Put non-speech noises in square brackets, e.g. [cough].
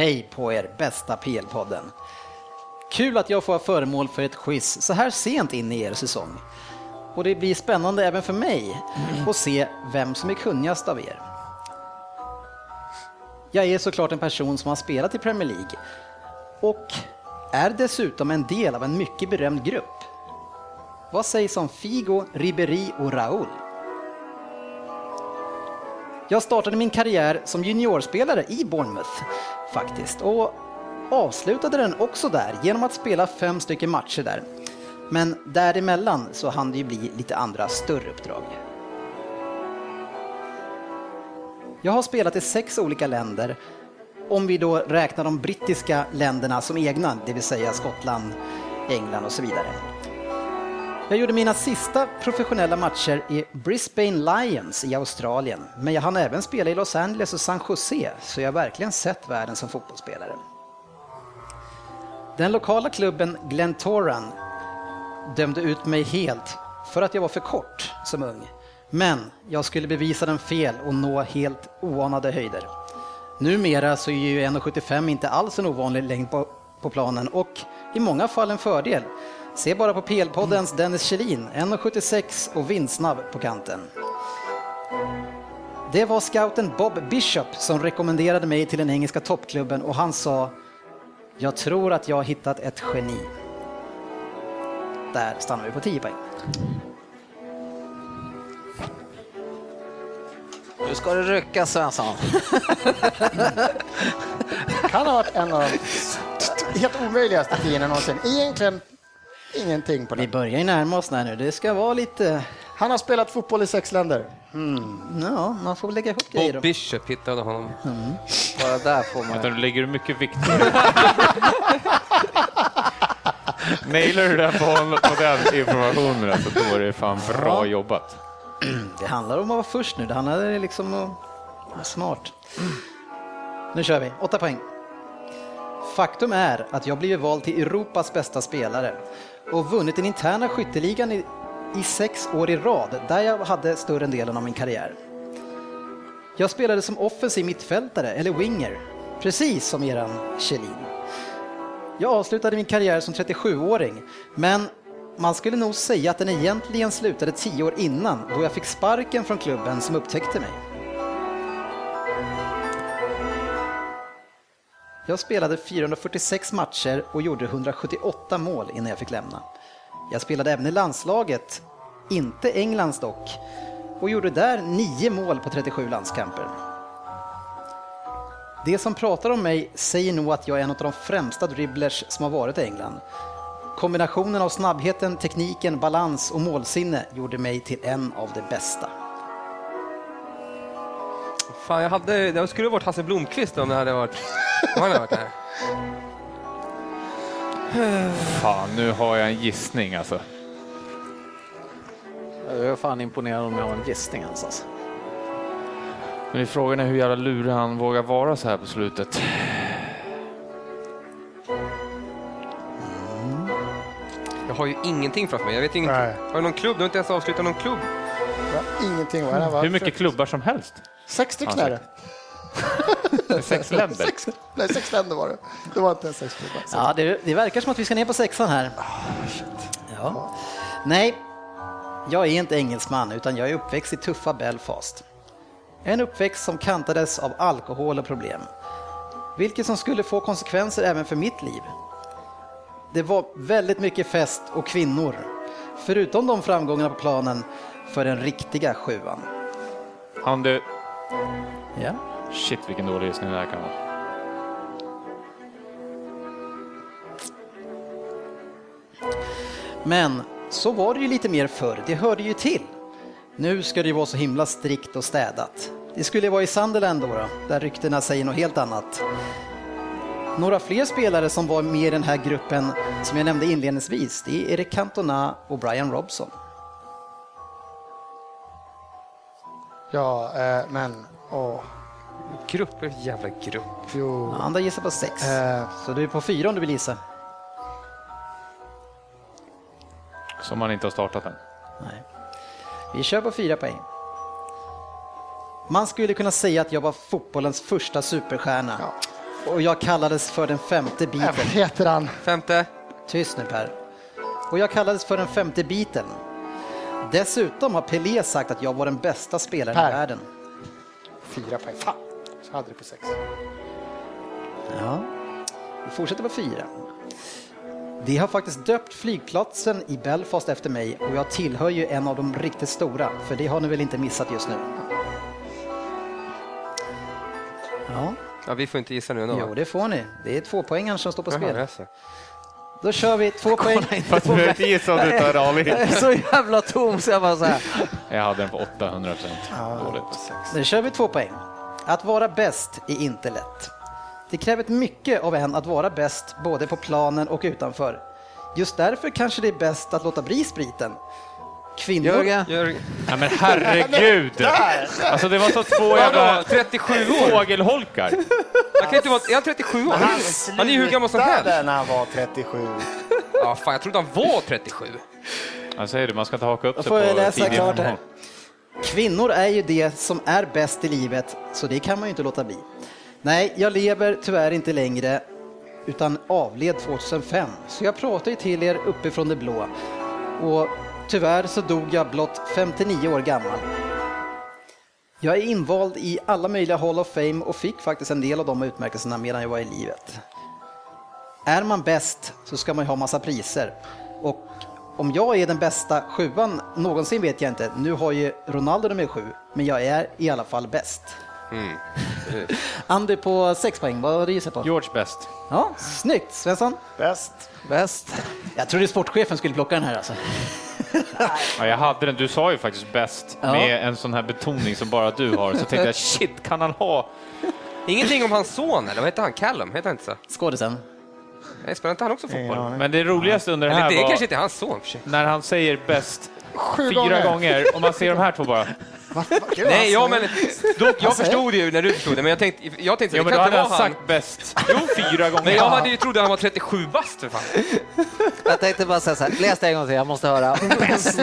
Hej på er, bästa PL-podden. Kul att jag får vara föremål för ett quiz så här sent in i er säsong. Och det blir spännande även för mig att se vem som är kunnigast av er. Jag är såklart en person som har spelat i Premier League och är dessutom en del av en mycket berömd grupp. Vad sägs om Figo, Ribéry och Raúl? Jag startade min karriär som juniorspelare i Bournemouth faktiskt och avslutade den också där genom att spela fem stycken matcher där. Men däremellan så hann det ju bli lite andra större uppdrag. Jag har spelat i sex olika länder, om vi då räknar de brittiska länderna som egna, det vill säga Skottland, England och så vidare. Jag gjorde mina sista professionella matcher i Brisbane Lions i Australien, men jag hann även spela i Los Angeles och San Jose, så jag har verkligen sett världen som fotbollsspelare. Den lokala klubben Glentoran dömde ut mig helt för att jag var för kort som ung. Men jag skulle bevisa den fel och nå helt oanade höjder. Numera så är ju 1,75 inte alls en ovanlig längd på, på planen och i många fall en fördel. Se bara på PL-poddens Dennis Kjellin, 1,76 och vindsnabb på kanten. Det var scouten Bob Bishop som rekommenderade mig till den engelska toppklubben och han sa jag tror att jag har hittat ett geni. Där stannar vi på 10 poäng. Nu ska det rycka Svensson. [laughs] kan ha varit en av de helt omöjligaste tiorna någonsin. Egentligen ingenting på Vi den. börjar ju närma oss där nu. Det ska vara lite... Han har spelat fotboll i sex länder. Ja, man får väl lägga ihop grejer. Bob då. Bishop hittade honom. Bara där får man... Du lägger mycket vikt [laughs] på det. Nailar du den på, på den informationen alltså, då är det fan bra jobbat. [clears throat] Det handlar om att vara först nu. Det handlar liksom om att vara smart. Nu kör vi. Åtta poäng. Faktum är att jag blivit vald till Europas bästa spelare och vunnit den interna skytteligan i, i sex år i rad, där jag hade större delen av min karriär. Jag spelade som offensiv mittfältare, eller winger, precis som eran Kjellin. Jag avslutade min karriär som 37-åring, men man skulle nog säga att den egentligen slutade tio år innan, då jag fick sparken från klubben som upptäckte mig. Jag spelade 446 matcher och gjorde 178 mål innan jag fick lämna. Jag spelade även i landslaget, inte Englands dock, och gjorde där 9 mål på 37 landskamper. Det som pratar om mig säger nog att jag är en av de främsta dribblers som har varit i England. Kombinationen av snabbheten, tekniken, balans och målsinne gjorde mig till en av de bästa. Fan, jag hade, det skulle ha varit Hasse Blomqvist om det hade varit... Om han hade varit här. Fan, nu har jag en gissning alltså. Jag är fan imponerad om jag har en gissning ens alltså. Men frågan är hur jävla lurig han vågar vara så här på slutet. Jag har ju ingenting framför mig. Jag vet ingenting. Nej. Har du någon klubb? Du har inte ens avslutat någon klubb. Var ingenting. Vad är det? Hur mycket klubbar som helst. Sex stycken är det. Sex [laughs] länder. Sex, nej, sex länder var det. Det var inte ens sex klubbar. Ja, det, det verkar som att vi ska ner på sexan här. Ja. Nej, jag är inte engelsman utan jag är uppväxt i tuffa Belfast. En uppväxt som kantades av alkohol och problem. Vilket som skulle få konsekvenser även för mitt liv. Det var väldigt mycket fest och kvinnor. Förutom de framgångarna på planen för den riktiga sjuan. Han du, Ja. shit vilken dålig gissning det här kan vara. Men så var det ju lite mer förr, det hörde ju till. Nu ska det ju vara så himla strikt och städat. Det skulle vara i Sunderland då, då, där ryktena säger något helt annat. Några fler spelare som var med i den här gruppen som jag nämnde inledningsvis, det är Erik Cantona och Brian Robson. Ja, eh, men... Åh, Grupp? Vad är jävla grupp? jo. Ja, Andra gissar på sex. Eh. Så du är på fyra om du vill gissa. Som han inte har startat än. Nej. Vi kör på fyra poäng. Man skulle kunna säga att jag var fotbollens första superstjärna. Ja. Och jag kallades för den femte Vad Beatlen. heter han? Femte. Tyst nu Per. Och jag kallades för den femte Beatlen. Dessutom har Pelé sagt att jag var den bästa spelaren Per. i världen. Fyra poäng. Fan, så hade du på sex. Ja, vi fortsätter på fyra. De har faktiskt döpt flygplatsen i Belfast efter mig och jag tillhör ju en av de riktigt stora, för det har ni väl inte missat just nu? Ja, Ja, vi får inte gissa nu ändå. jo det får ni. Det är två poängaren som står på Jaha, spel. Då kör vi två poäng. Fast du behöver inte gissa om du tar är [laughs] så jävla tom så jag bara så här. Jag hade den på 800 procent. Nu kör vi två poäng. Att vara bäst är inte lätt. Det kräver mycket av en att vara bäst både på planen och utanför. Just därför kanske det är bäst att låta bli spriten. Kvinnor... Jörgen, Jörgen. Ja, men herregud! [laughs] Alltså det var så två jävla 37 år? fågelholkar. Han kan inte vara... Är han 37 år? Han är ju hur gammal som helst. slutade när han var 37. Ja, fan, jag trodde han var 37. Jag säger det, man ska inte haka upp sig får jag på läsa tidig klart här. Kvinnor är ju det som är bäst i livet, så det kan man ju inte låta bli. Nej, jag lever tyvärr inte längre, utan avled 2005. Så jag pratar ju till er uppifrån det blå. Och tyvärr så dog jag blott 59 år gammal. Jag är invald i alla möjliga Hall of Fame och fick faktiskt en del av de utmärkelserna medan jag var i livet. Är man bäst så ska man ju ha massa priser. Och om jag är den bästa sjuan någonsin vet jag inte. Nu har ju Ronaldo nummer sju, men jag är i alla fall bäst. [laughs] Andy på sex poäng, vad har du gissat på? George bäst. Ja, snyggt. Svensson? Bäst. bäst. Jag trodde sportchefen skulle plocka den här alltså. [laughs] Ja, jag hade den, du sa ju faktiskt bäst Ja. med en sån här betoning som bara du har. Så tänkte jag [laughs] shit, kan han ha? Ingenting om hans son, eller vad heter han? Callum? Heter han inte så? Skådisen. Nej, spelar inte han också fotboll? aning. Men det roligaste under det här det är var kanske inte hans son för sig. när han säger bäst Sju fyra gånger. gånger och man ser de här två bara. [laughs] Va, va, gud, Nej, ja, men då, jag förstod det ju när du förstod det, men jag tänkte, jag tänkte Ja, det men då kan inte vara han. sagt bäst. Jo, fyra gånger. Men jag hade ju trott att han var 37 bast för fan. Jag tänkte bara säga så här, läs det en gång till, jag måste höra. Bäst.